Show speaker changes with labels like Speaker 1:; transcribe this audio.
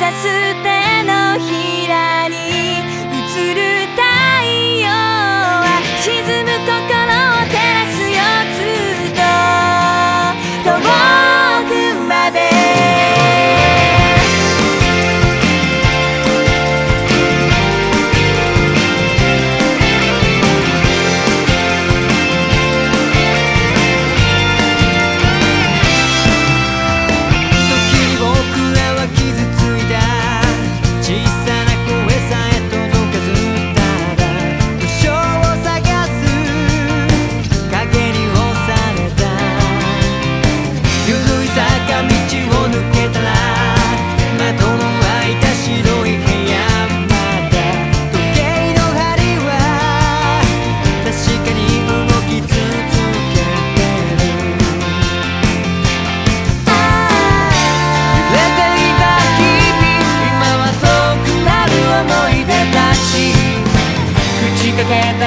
Speaker 1: سس تین کھیرالی چور can't